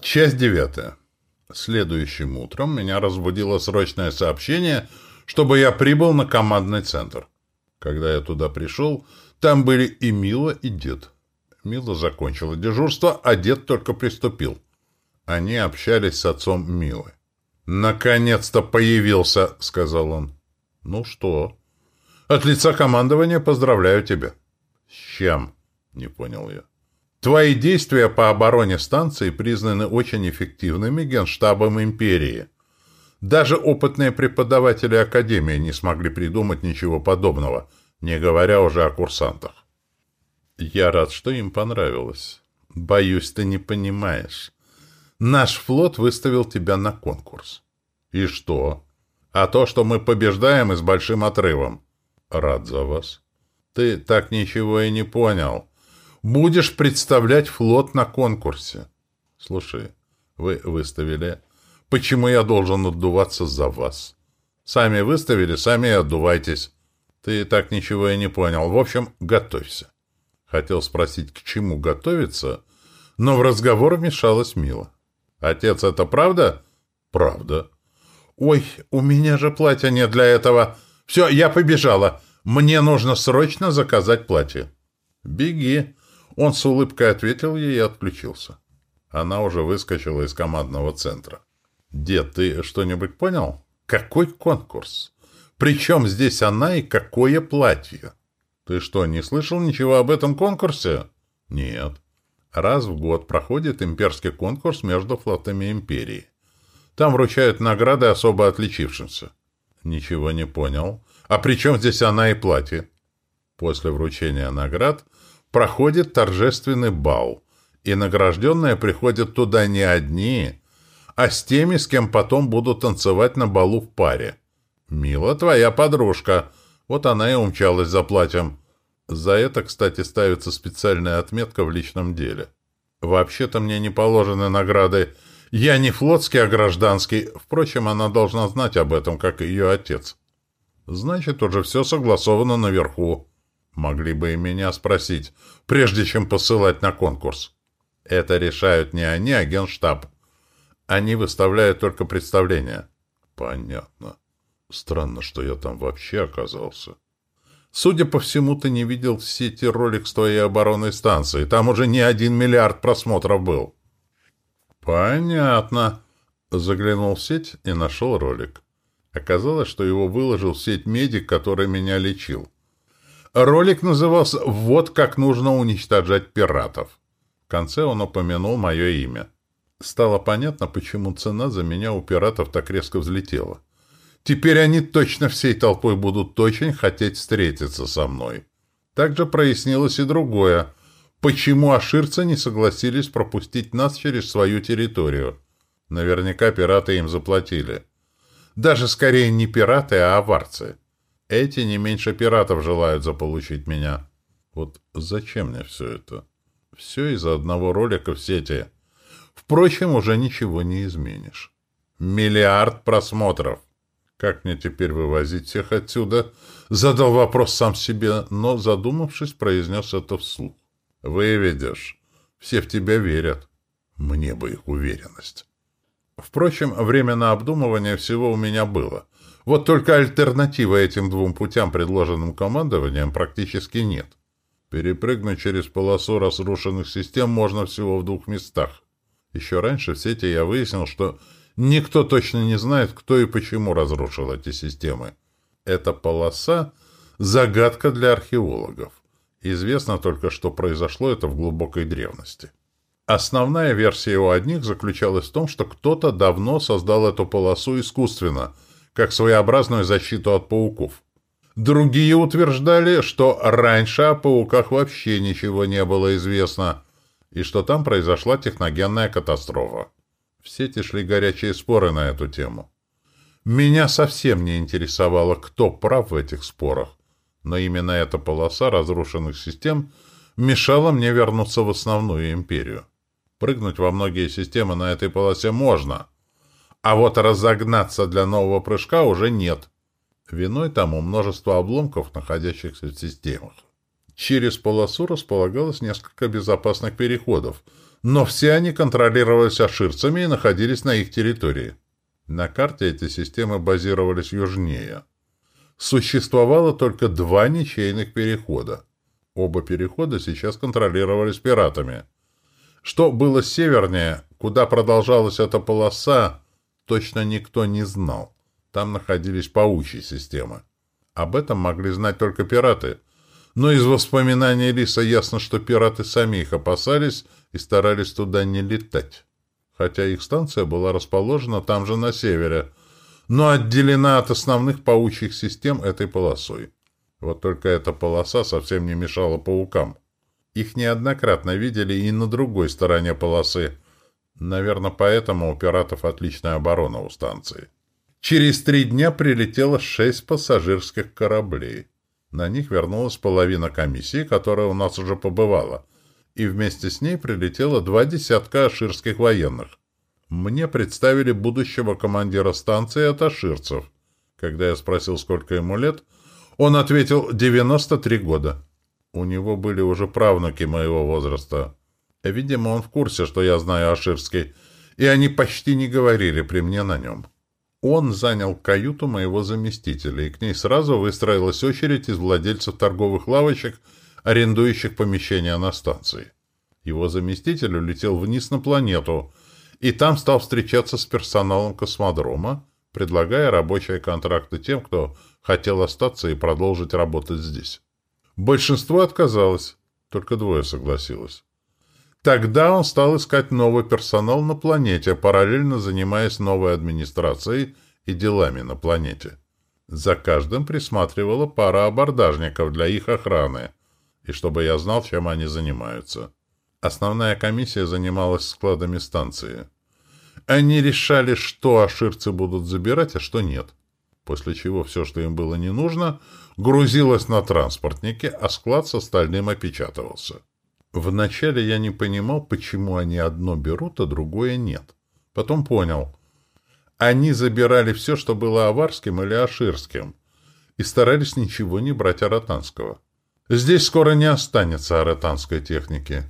Часть девятая. Следующим утром меня разбудило срочное сообщение, чтобы я прибыл на командный центр. Когда я туда пришел, там были и Мила, и дед. Мила закончила дежурство, а дед только приступил. Они общались с отцом Милы. «Наконец-то появился!» — сказал он. «Ну что?» «От лица командования поздравляю тебя». «С чем?» — не понял я. Твои действия по обороне станции признаны очень эффективными Генштабом Империи. Даже опытные преподаватели Академии не смогли придумать ничего подобного, не говоря уже о курсантах. Я рад, что им понравилось. Боюсь, ты не понимаешь. Наш флот выставил тебя на конкурс. И что? А то, что мы побеждаем и с большим отрывом. Рад за вас. Ты так ничего и не понял будешь представлять флот на конкурсе. Слушай, вы выставили. Почему я должен отдуваться за вас? Сами выставили, сами и отдувайтесь. Ты так ничего и не понял. В общем, готовься. Хотел спросить, к чему готовиться, но в разговор вмешалась Мила. Отец, это правда? Правда. Ой, у меня же платья нет для этого. Все, я побежала. Мне нужно срочно заказать платье. Беги. Он с улыбкой ответил ей и отключился. Она уже выскочила из командного центра. «Дед, ты что-нибудь понял? Какой конкурс? Причем здесь она и какое платье? Ты что, не слышал ничего об этом конкурсе?» «Нет. Раз в год проходит имперский конкурс между флотами империи. Там вручают награды особо отличившимся». «Ничего не понял. А при чем здесь она и платье?» После вручения наград – проходит торжественный бал, и награжденные приходят туда не одни, а с теми, с кем потом будут танцевать на балу в паре. «Мила твоя подружка», вот она и умчалась за платьем. За это, кстати, ставится специальная отметка в личном деле. Вообще-то мне не положены награды. Я не флотский, а гражданский. Впрочем, она должна знать об этом, как и ее отец. Значит, уже все согласовано наверху. Могли бы и меня спросить, прежде чем посылать на конкурс. Это решают не они, а генштаб. Они выставляют только представления. Понятно. Странно, что я там вообще оказался. Судя по всему, ты не видел в сети ролик с твоей оборонной станции. Там уже не один миллиард просмотров был. Понятно. Заглянул в сеть и нашел ролик. Оказалось, что его выложил в сеть медик, который меня лечил. Ролик назывался «Вот как нужно уничтожать пиратов». В конце он упомянул мое имя. Стало понятно, почему цена за меня у пиратов так резко взлетела. Теперь они точно всей толпой будут очень хотеть встретиться со мной. Также прояснилось и другое. Почему аширцы не согласились пропустить нас через свою территорию? Наверняка пираты им заплатили. Даже скорее не пираты, а аварцы. Эти не меньше пиратов желают заполучить меня. Вот зачем мне все это? Все из-за одного ролика в сети. Впрочем, уже ничего не изменишь. Миллиард просмотров. Как мне теперь вывозить всех отсюда? Задал вопрос сам себе, но, задумавшись, произнес это вслух. Выведешь. Все в тебя верят. Мне бы их уверенность. Впрочем, время на обдумывание всего у меня было — вот только альтернативы этим двум путям, предложенным командованием, практически нет. Перепрыгнуть через полосу разрушенных систем можно всего в двух местах. Еще раньше в сети я выяснил, что никто точно не знает, кто и почему разрушил эти системы. Эта полоса — загадка для археологов. Известно только, что произошло это в глубокой древности. Основная версия у одних заключалась в том, что кто-то давно создал эту полосу искусственно — как своеобразную защиту от пауков. Другие утверждали, что раньше о пауках вообще ничего не было известно, и что там произошла техногенная катастрофа. В сети шли горячие споры на эту тему. Меня совсем не интересовало, кто прав в этих спорах, но именно эта полоса разрушенных систем мешала мне вернуться в основную империю. Прыгнуть во многие системы на этой полосе можно — а вот разогнаться для нового прыжка уже нет. Виной тому множество обломков, находящихся в системах. Через полосу располагалось несколько безопасных переходов, но все они контролировались аширцами и находились на их территории. На карте эти системы базировались южнее. Существовало только два ничейных перехода. Оба перехода сейчас контролировались пиратами. Что было севернее, куда продолжалась эта полоса, точно никто не знал. Там находились паучьи системы. Об этом могли знать только пираты. Но из воспоминаний Лиса ясно, что пираты сами их опасались и старались туда не летать. Хотя их станция была расположена там же на севере, но отделена от основных паучьих систем этой полосой. Вот только эта полоса совсем не мешала паукам. Их неоднократно видели и на другой стороне полосы. Наверное, поэтому у пиратов отличная оборона у станции. Через три дня прилетело шесть пассажирских кораблей. На них вернулась половина комиссии, которая у нас уже побывала, и вместе с ней прилетело два десятка аширских военных. Мне представили будущего командира станции от аширцев. Когда я спросил, сколько ему лет, он ответил 93 года. У него были уже правнуки моего возраста. Видимо, он в курсе, что я знаю аширский, и они почти не говорили при мне на нем. Он занял каюту моего заместителя, и к ней сразу выстроилась очередь из владельцев торговых лавочек, арендующих помещения на станции. Его заместитель улетел вниз на планету, и там стал встречаться с персоналом космодрома, предлагая рабочие контракты тем, кто хотел остаться и продолжить работать здесь. Большинство отказалось, только двое согласилось. Тогда он стал искать новый персонал на планете, параллельно занимаясь новой администрацией и делами на планете. За каждым присматривала пара абордажников для их охраны, и чтобы я знал, чем они занимаются. Основная комиссия занималась складами станции. Они решали, что аширцы будут забирать, а что нет. После чего все, что им было не нужно, грузилось на транспортники, а склад с остальным опечатывался. Вначале я не понимал, почему они одно берут, а другое нет. Потом понял. Они забирали все, что было аварским или аширским, и старались ничего не брать аратанского. Здесь скоро не останется аратанской техники.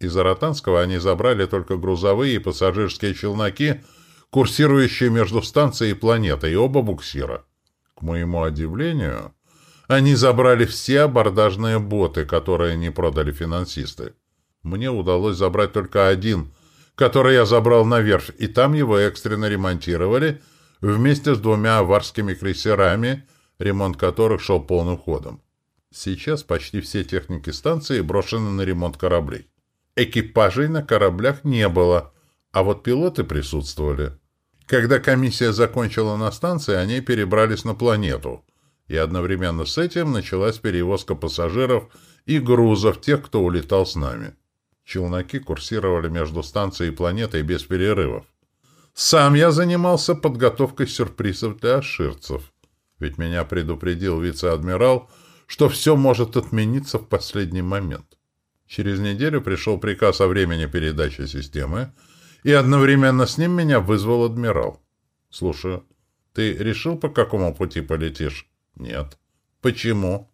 Из аратанского они забрали только грузовые и пассажирские челноки, курсирующие между станцией и планетой, и оба буксира. К моему удивлению, они забрали все абордажные боты, которые не продали финансисты. Мне удалось забрать только один, который я забрал на верфь, и там его экстренно ремонтировали вместе с двумя аварскими крейсерами, ремонт которых шел полным ходом. Сейчас почти все техники станции брошены на ремонт кораблей. Экипажей на кораблях не было, а вот пилоты присутствовали. Когда комиссия закончила на станции, они перебрались на планету — и одновременно с этим началась перевозка пассажиров и грузов тех, кто улетал с нами. Челноки курсировали между станцией и планетой без перерывов. Сам я занимался подготовкой сюрпризов для аширцев, ведь меня предупредил вице-адмирал, что все может отмениться в последний момент. Через неделю пришел приказ о времени передачи системы, и одновременно с ним меня вызвал адмирал. «Слушаю, ты решил, по какому пути полетишь?» Нет. Почему?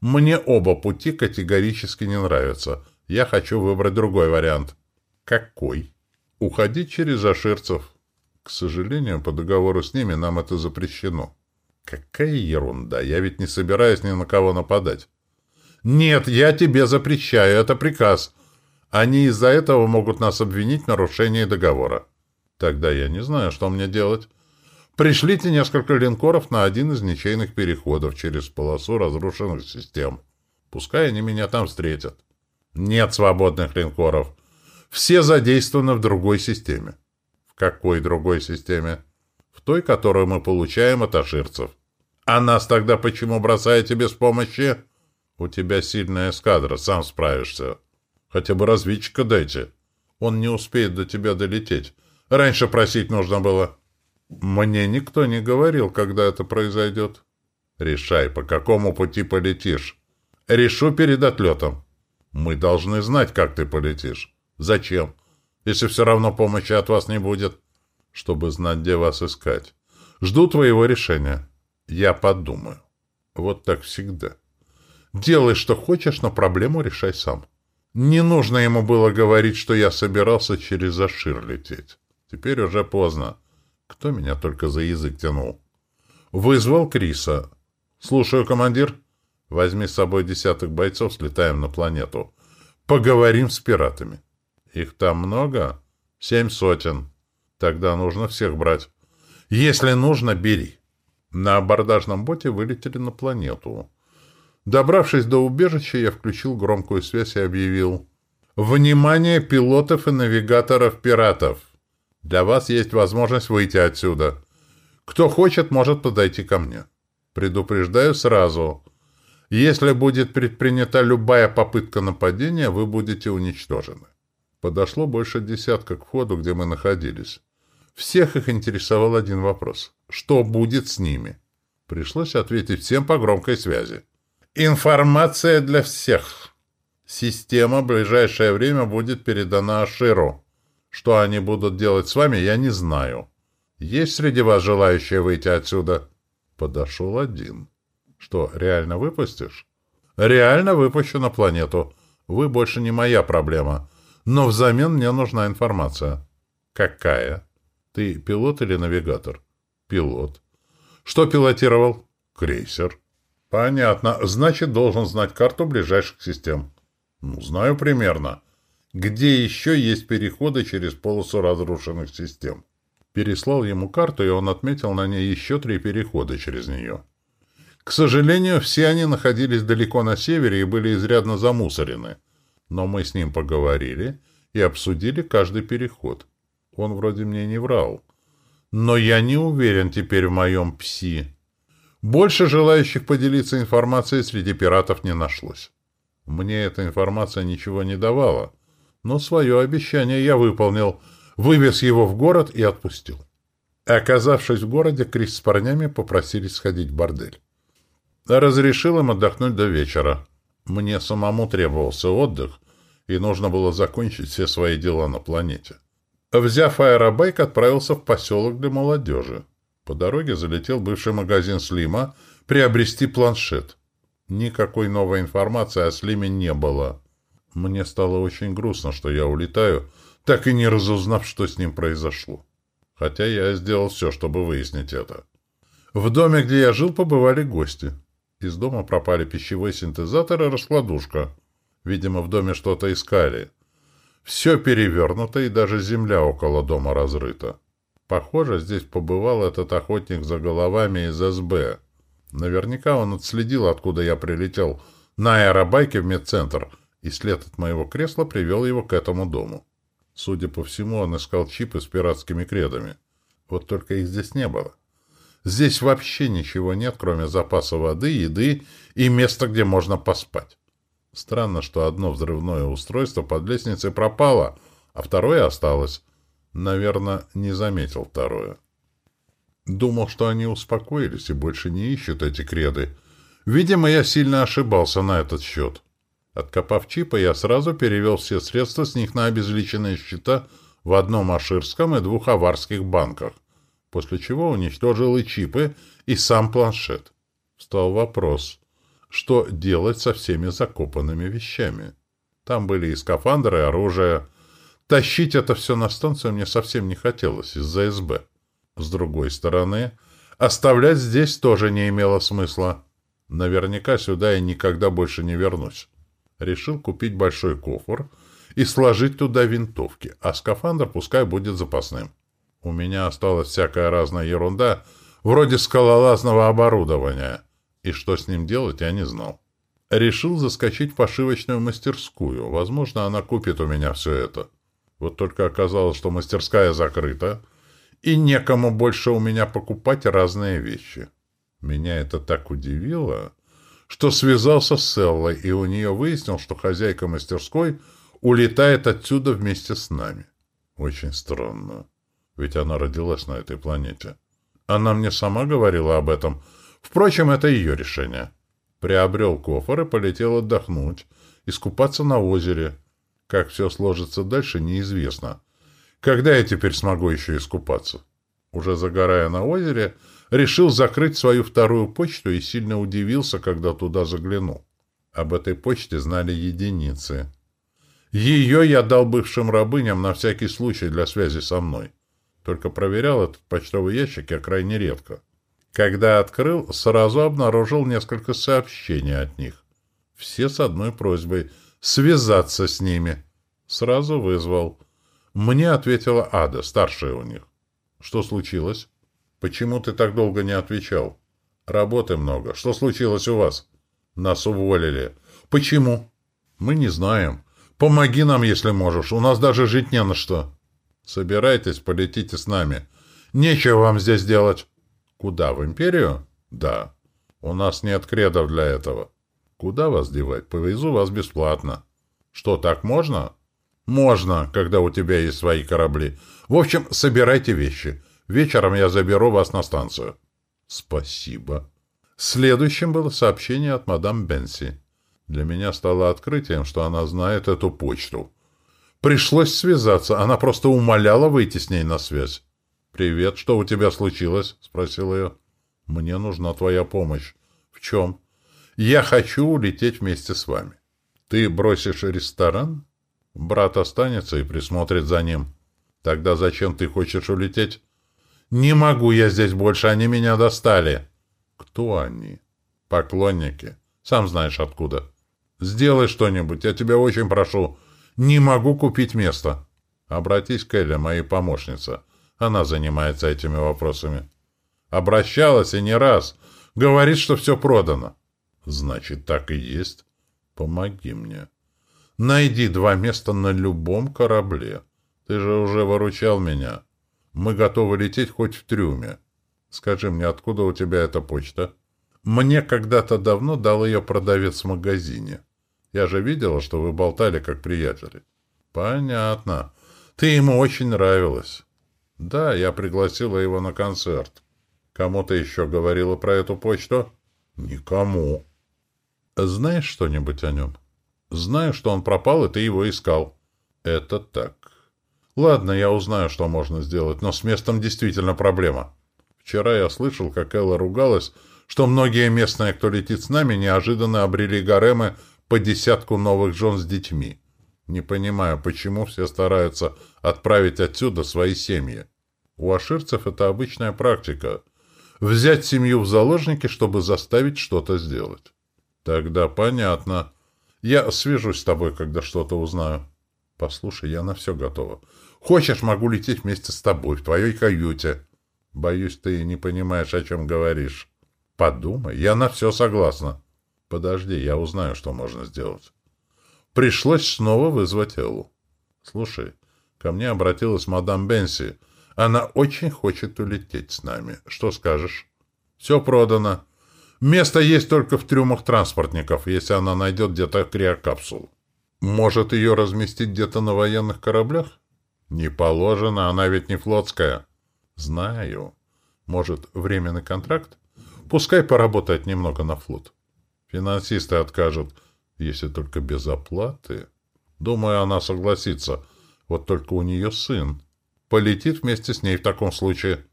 Мне оба пути категорически не нравятся. Я хочу выбрать другой вариант. Какой? Уходить через аширцев. К сожалению, по договору с ними нам это запрещено. Какая ерунда. Я ведь не собираюсь ни на кого нападать. Нет, я тебе запрещаю. Это приказ. Они из-за этого могут нас обвинить в нарушении договора. Тогда я не знаю, что мне делать. Пришлите несколько линкоров на один из ничейных переходов через полосу разрушенных систем. Пускай они меня там встретят. Нет свободных линкоров. Все задействованы в другой системе. В какой другой системе? В той, которую мы получаем от аширцев. А нас тогда почему бросаете без помощи? У тебя сильная эскадра, сам справишься. Хотя бы разведчика дайте. Он не успеет до тебя долететь. Раньше просить нужно было. Мне никто не говорил, когда это произойдет. Решай, по какому пути полетишь. Решу перед отлетом. Мы должны знать, как ты полетишь. Зачем? Если все равно помощи от вас не будет. Чтобы знать, где вас искать. Жду твоего решения. Я подумаю. Вот так всегда. Делай, что хочешь, но проблему решай сам. Не нужно ему было говорить, что я собирался через Ашир лететь. Теперь уже поздно. Кто меня только за язык тянул? Вызвал Криса. «Слушаю, командир. Возьми с собой десяток бойцов, слетаем на планету. Поговорим с пиратами». «Их там много?» «Семь сотен. Тогда нужно всех брать. Если нужно, бери». На абордажном боте вылетели на планету. Добравшись до убежища, я включил громкую связь и объявил «Внимание пилотов и навигаторов-пиратов! Для вас есть возможность выйти отсюда. Кто хочет, может подойти ко мне. Предупреждаю сразу. Если будет предпринята любая попытка нападения, вы будете уничтожены». Подошло больше десятка к входу, где мы находились. Всех их интересовал один вопрос. Что будет с ними? Пришлось ответить всем по громкой связи. Информация для всех. Система в ближайшее время будет передана Аширу. Что они будут делать с вами, я не знаю. Есть среди вас желающие выйти отсюда? Подошел один. Что, реально выпустишь? Реально выпущу на планету. Вы больше не моя проблема. Но взамен мне нужна информация. Какая? Ты пилот или навигатор? Пилот. Что пилотировал? Крейсер. Понятно. Значит, должен знать карту ближайших систем. Ну, знаю примерно. Где еще есть переходы через полосу разрушенных систем? Переслал ему карту, и он отметил на ней еще три перехода через нее. К сожалению, все они находились далеко на севере и были изрядно замусорены. Но мы с ним поговорили и обсудили каждый переход. Он вроде мне не врал. Но я не уверен теперь в моем пси. Больше желающих поделиться информацией среди пиратов не нашлось. Мне эта информация ничего не давала, но свое обещание я выполнил, вывез его в город и отпустил. Оказавшись в городе, Крис с парнями попросили сходить в бордель. Разрешил им отдохнуть до вечера. Мне самому требовался отдых, и нужно было закончить все свои дела на планете. Взяв аэробайк, отправился в поселок для молодежи. По дороге залетел бывший магазин Слима приобрести планшет. Никакой новой информации о Слиме не было. Мне стало очень грустно, что я улетаю, так и не разузнав, что с ним произошло. Хотя я сделал все, чтобы выяснить это. В доме, где я жил, побывали гости. Из дома пропали пищевой синтезатор и раскладушка. Видимо, в доме что-то искали. Все перевернуто, и даже земля около дома разрыта. Похоже, здесь побывал этот охотник за головами из СБ. Наверняка он отследил, откуда я прилетел, на аэробайке в медцентр, и след от моего кресла привел его к этому дому. Судя по всему, он искал чипы с пиратскими кредами. Вот только их здесь не было. Здесь вообще ничего нет, кроме запаса воды, еды и места, где можно поспать. Странно, что одно взрывное устройство под лестницей пропало, а второе осталось. Наверное, не заметил второе. Думал, что они успокоились и больше не ищут эти креды. Видимо, я сильно ошибался на этот счет. Откопав чипы, я сразу перевел все средства с них на обезличенные счета в одном аширском и двух аварских банках, после чего уничтожил и чипы, и сам планшет. Встал вопрос — что делать со всеми закопанными вещами. Там были и скафандры, и оружие. Тащить это все на станцию мне совсем не хотелось из-за СБ. С другой стороны, оставлять здесь тоже не имело смысла. Наверняка сюда я никогда больше не вернусь. Решил купить большой кофр и сложить туда винтовки, а скафандр пускай будет запасным. У меня осталась всякая разная ерунда, вроде скалолазного оборудования — и что с ним делать, я не знал. Решил заскочить в пошивочную мастерскую. Возможно, она купит у меня все это. Вот только оказалось, что мастерская закрыта, и некому больше у меня покупать разные вещи. Меня это так удивило, что связался с Селлой, и у нее выяснил, что хозяйка мастерской улетает отсюда вместе с нами. Очень странно, ведь она родилась на этой планете. Она мне сама говорила об этом, Впрочем, это ее решение. Приобрел кофр и полетел отдохнуть, искупаться на озере. Как все сложится дальше, неизвестно. Когда я теперь смогу еще искупаться? Уже загорая на озере, решил закрыть свою вторую почту и сильно удивился, когда туда заглянул. Об этой почте знали единицы. Ее я дал бывшим рабыням на всякий случай для связи со мной. Только проверял этот почтовый ящик я крайне редко. Когда открыл, сразу обнаружил несколько сообщений от них. Все с одной просьбой — связаться с ними. Сразу вызвал. Мне ответила Ада, старшая у них. Что случилось? Почему ты так долго не отвечал? Работы много. Что случилось у вас? Нас уволили. Почему? Мы не знаем. Помоги нам, если можешь. У нас даже жить не на что. Собирайтесь, полетите с нами. Нечего вам здесь делать. Куда, в империю? Да. У нас нет кредов для этого. Куда вас девать? Повезу вас бесплатно. Что, так можно? Можно, когда у тебя есть свои корабли. В общем, собирайте вещи. Вечером я заберу вас на станцию. Спасибо. Следующим было сообщение от мадам Бенси. Для меня стало открытием, что она знает эту почту. Пришлось связаться, она просто умоляла выйти с ней на связь. «Привет, что у тебя случилось?» — спросил ее. «Мне нужна твоя помощь». «В чем?» «Я хочу улететь вместе с вами». «Ты бросишь ресторан?» «Брат останется и присмотрит за ним». «Тогда зачем ты хочешь улететь?» «Не могу я здесь больше, они меня достали». «Кто они?» «Поклонники. Сам знаешь откуда». «Сделай что-нибудь, я тебя очень прошу. Не могу купить место». «Обратись к Элле, моей помощнице. Она занимается этими вопросами». «Обращалась и не раз. Говорит, что все продано». «Значит, так и есть. Помоги мне. Найди два места на любом корабле. Ты же уже выручал меня. Мы готовы лететь хоть в трюме. Скажи мне, откуда у тебя эта почта?» «Мне когда-то давно дал ее продавец в магазине». Я же видела, что вы болтали как приятели. Понятно. Ты ему очень нравилась. Да, я пригласила его на концерт. Кому ты еще говорила про эту почту? Никому. Знаешь что-нибудь о нем? Знаю, что он пропал, и ты его искал. Это так. Ладно, я узнаю, что можно сделать, но с местом действительно проблема. Вчера я слышал, как Элла ругалась, что многие местные, кто летит с нами, неожиданно обрели гаремы по десятку новых жен с детьми. Не понимаю, почему все стараются отправить отсюда свои семьи. У аширцев это обычная практика. Взять семью в заложники, чтобы заставить что-то сделать. Тогда понятно. Я свяжусь с тобой, когда что-то узнаю. Послушай, я на все готова. Хочешь, могу лететь вместе с тобой в твоей каюте. Боюсь, ты не понимаешь, о чем говоришь. Подумай, я на все согласна. Подожди, я узнаю, что можно сделать. Пришлось снова вызвать Эллу. Слушай, ко мне обратилась мадам Бенси. Она очень хочет улететь с нами. Что скажешь? Все продано. Место есть только в трюмах транспортников, если она найдет где-то криокапсулу. Может ее разместить где-то на военных кораблях? Не положено, она ведь не флотская. Знаю. Может, временный контракт? Пускай поработает немного на флот. Финансисты откажут, если только без оплаты. Думаю, она согласится. Вот только у нее сын. Полетит вместе с ней в таком случае.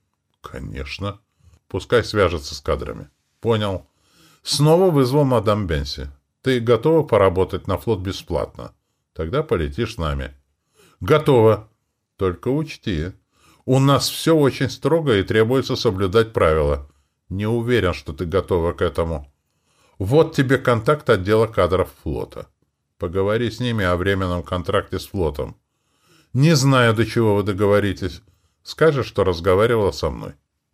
Конечно. Пускай свяжется с кадрами. Понял. Снова вызвал мадам Бенси. Ты готова поработать на флот бесплатно? Тогда полетишь с нами. Готова. Только учти, у нас все очень строго и требуется соблюдать правила. Не уверен, что ты готова к этому. Вот тебе контакт отдела кадров флота. Поговори с ними о временном контракте с флотом. Не знаю, до чего вы договоритесь. Скажешь, что разговаривала со мной.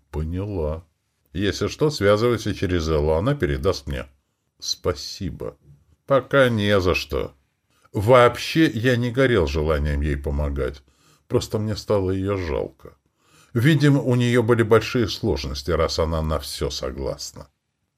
Поняла. Если что, связывайся через Эллу, она передаст мне. Спасибо. Пока не за что. Вообще я не горел желанием ей помогать. Просто мне стало ее жалко. Видимо, у нее были большие сложности, раз она на все согласна.